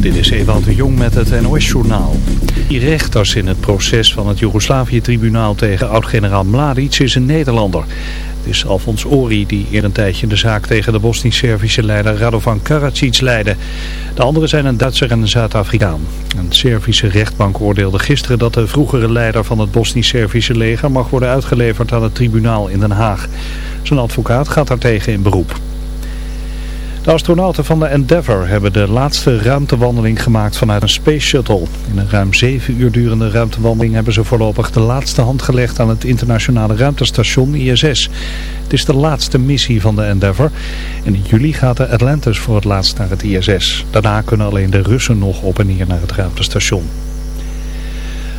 Dit is Ewald de Jong met het NOS-journaal. Die rechters in het proces van het Joegoslavië-tribunaal tegen oud-generaal Mladic is een Nederlander. Het is Alfons Ori die eerder een tijdje de zaak tegen de Bosnisch-Servische leider Radovan Karadzic leidde. De anderen zijn een Duitser en een Zuid-Afrikaan. Een Servische rechtbank oordeelde gisteren dat de vroegere leider van het Bosnisch-Servische leger mag worden uitgeleverd aan het tribunaal in Den Haag. Zijn advocaat gaat daartegen in beroep. De astronauten van de Endeavour hebben de laatste ruimtewandeling gemaakt vanuit een Space Shuttle. In een ruim zeven uur durende ruimtewandeling hebben ze voorlopig de laatste hand gelegd aan het internationale ruimtestation ISS. Het is de laatste missie van de Endeavour en in juli gaat de Atlantis voor het laatst naar het ISS. Daarna kunnen alleen de Russen nog op en neer naar het ruimtestation.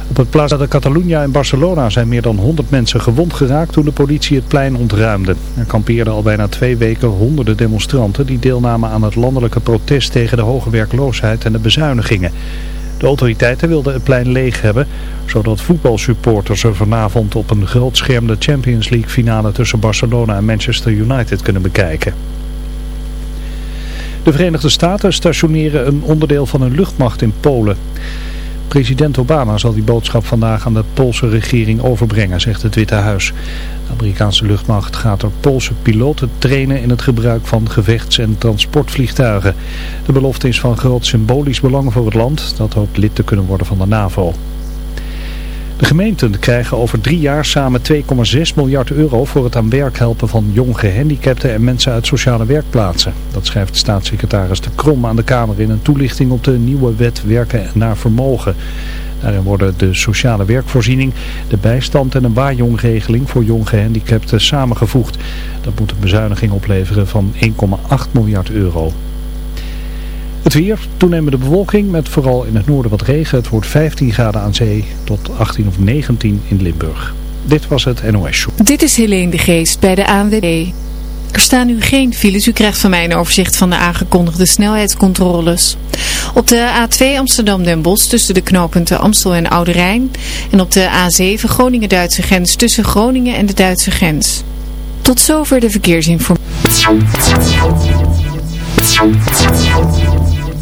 Op het Plaza de Catalunya in Barcelona zijn meer dan 100 mensen gewond geraakt toen de politie het plein ontruimde. Er kampeerden al bijna twee weken honderden demonstranten die deelnamen aan het landelijke protest tegen de hoge werkloosheid en de bezuinigingen. De autoriteiten wilden het plein leeg hebben, zodat voetbalsupporters er vanavond op een groot scherm de Champions League finale tussen Barcelona en Manchester United kunnen bekijken. De Verenigde Staten stationeren een onderdeel van hun luchtmacht in Polen. President Obama zal die boodschap vandaag aan de Poolse regering overbrengen, zegt het Witte Huis. De Amerikaanse luchtmacht gaat door Poolse piloten trainen in het gebruik van gevechts- en transportvliegtuigen. De belofte is van groot symbolisch belang voor het land, dat hoopt lid te kunnen worden van de NAVO. De gemeenten krijgen over drie jaar samen 2,6 miljard euro voor het aan werk helpen van jong gehandicapten en mensen uit sociale werkplaatsen. Dat schrijft staatssecretaris De Krom aan de Kamer in een toelichting op de nieuwe wet werken naar vermogen. Daarin worden de sociale werkvoorziening, de bijstand en een waarjongregeling voor jong gehandicapten samengevoegd. Dat moet een bezuiniging opleveren van 1,8 miljard euro. Het weer, toenemende bewolking met vooral in het noorden wat regen. Het wordt 15 graden aan zee tot 18 of 19 in Limburg. Dit was het NOS Show. Dit is Helene de Geest bij de ANWB. Er staan nu geen files. U krijgt van mij een overzicht van de aangekondigde snelheidscontroles. Op de A2 Amsterdam-Den Bosch tussen de knooppunten Amstel en Oude Rijn. En op de A7 Groningen-Duitse grens tussen Groningen en de Duitse grens. Tot zover de verkeersinformatie.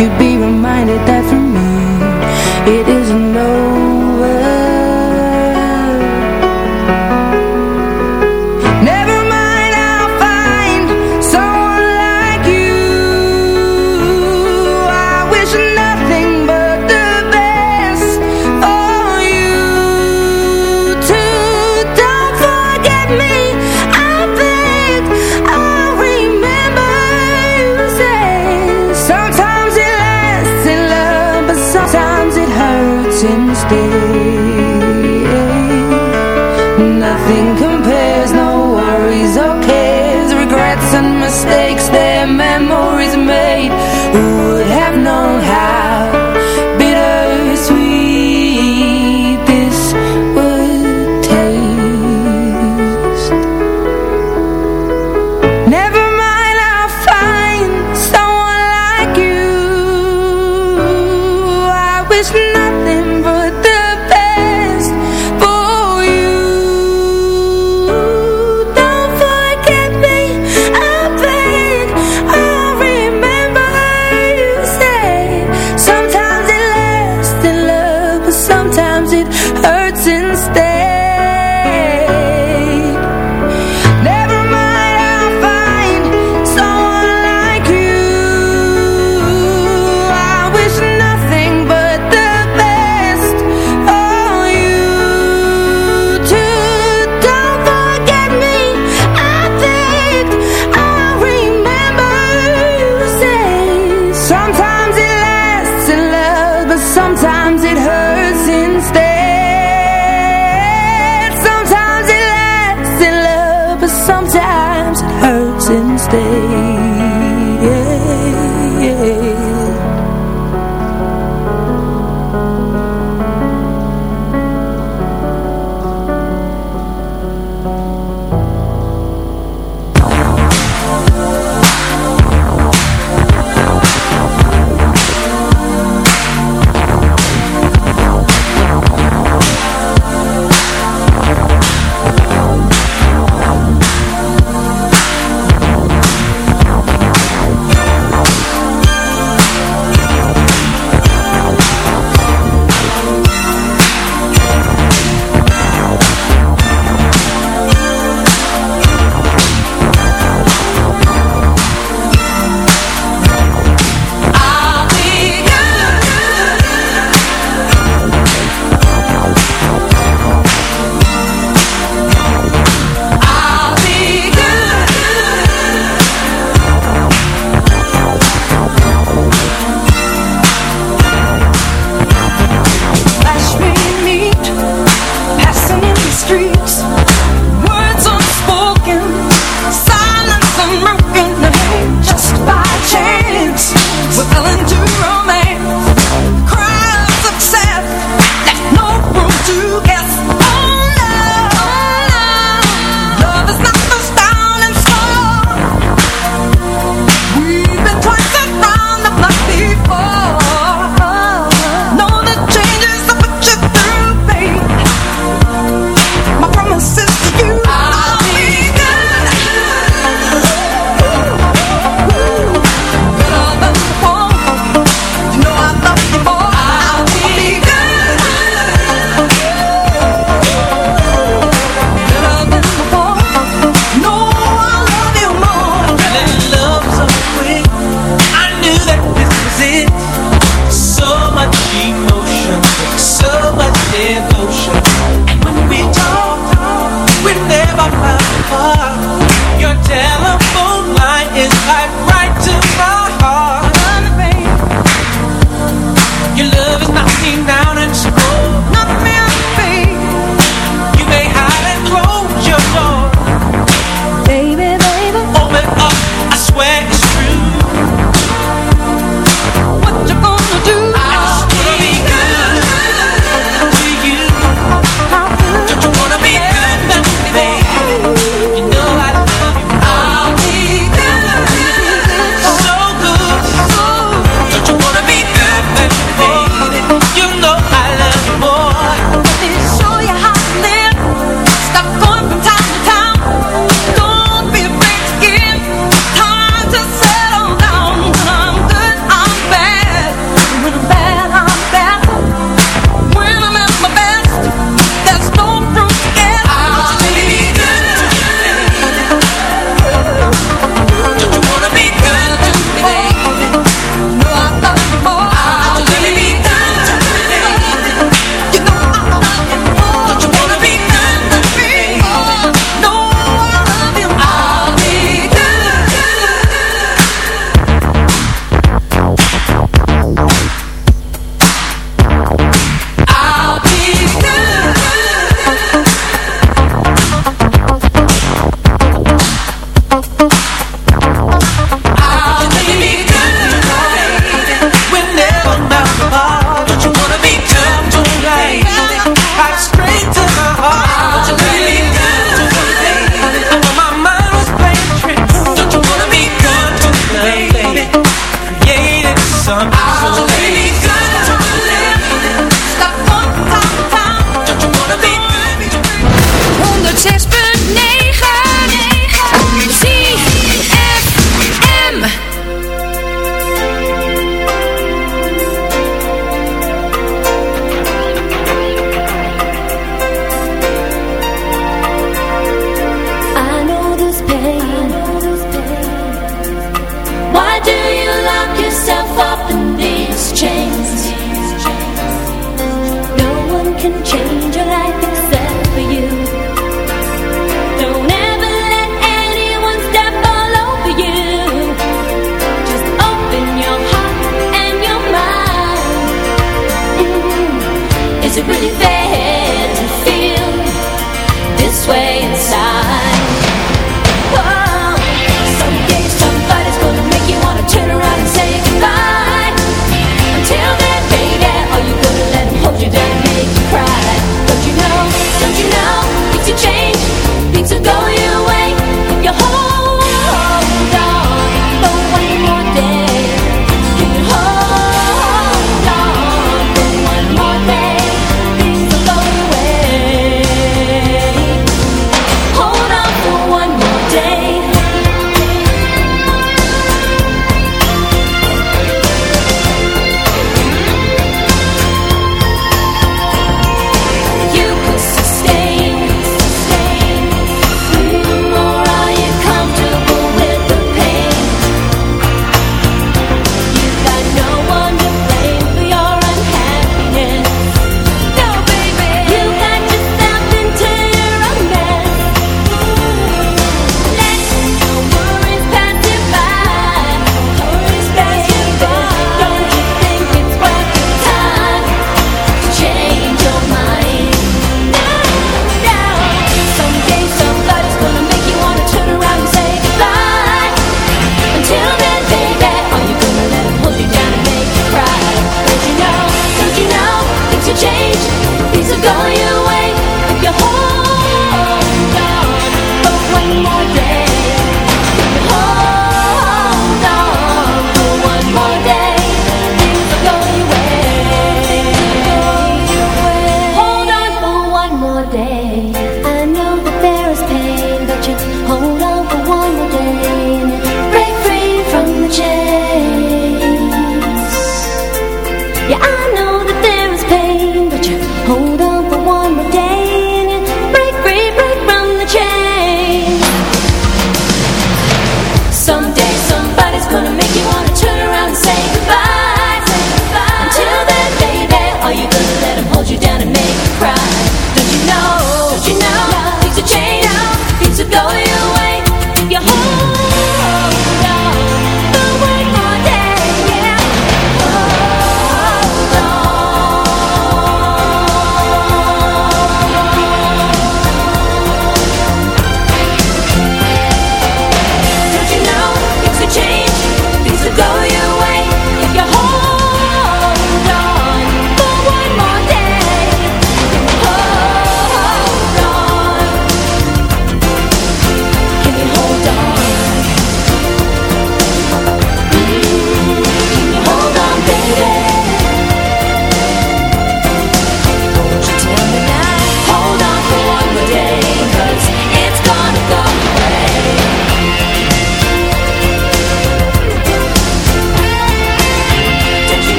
you'd be reminded that for me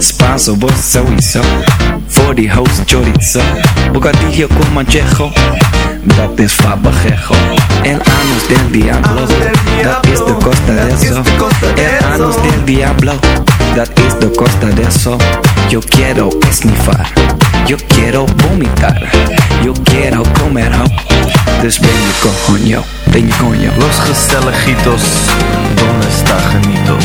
Spanso, vos sowieso. Voor die host chorizo. Bocadillo con manchejo. Dat is fabajejo. El anus del diablo. Dat is de costa de eso. El anus del diablo. Dat is de costa de eso. Yo quiero esnifar. Yo quiero vomitar. Yo quiero comer ho. Dus ben je coño, ben je coño. Los Gestelejitos, ¿dónde está Janitos?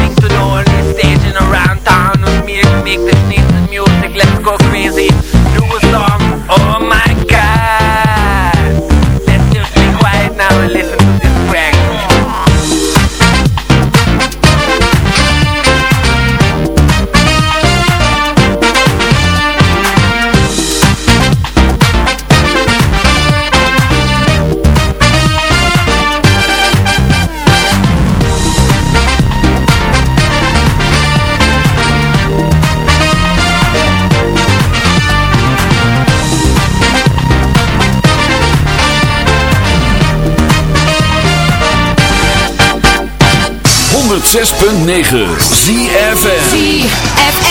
to the only station around town with me to make this nice music. Let's go crazy. Do a song. 106.9 ZFM ZFM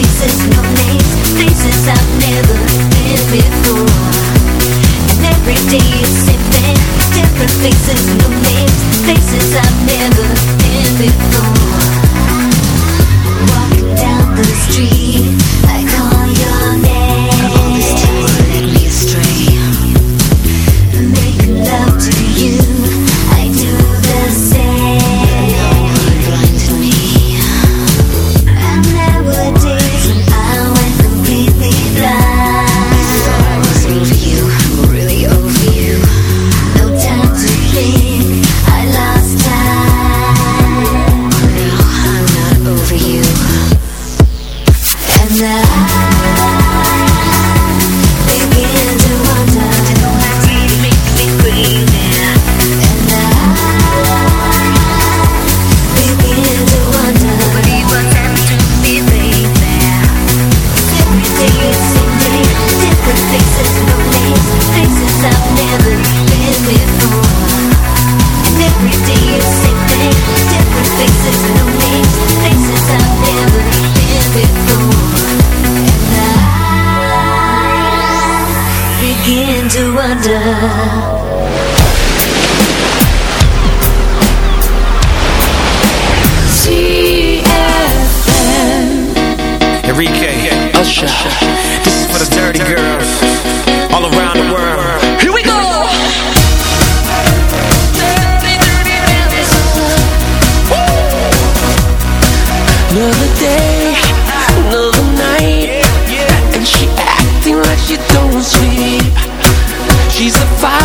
Faces, no names, faces I've never been before. And every day it's same different faces, no names, faces I've never been before. Walking down the street, I call oh, your name. She's a fire.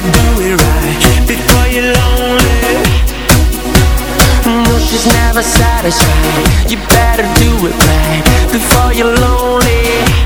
do it right before you're lonely. No, she's never satisfied. You better do it right before you're lonely.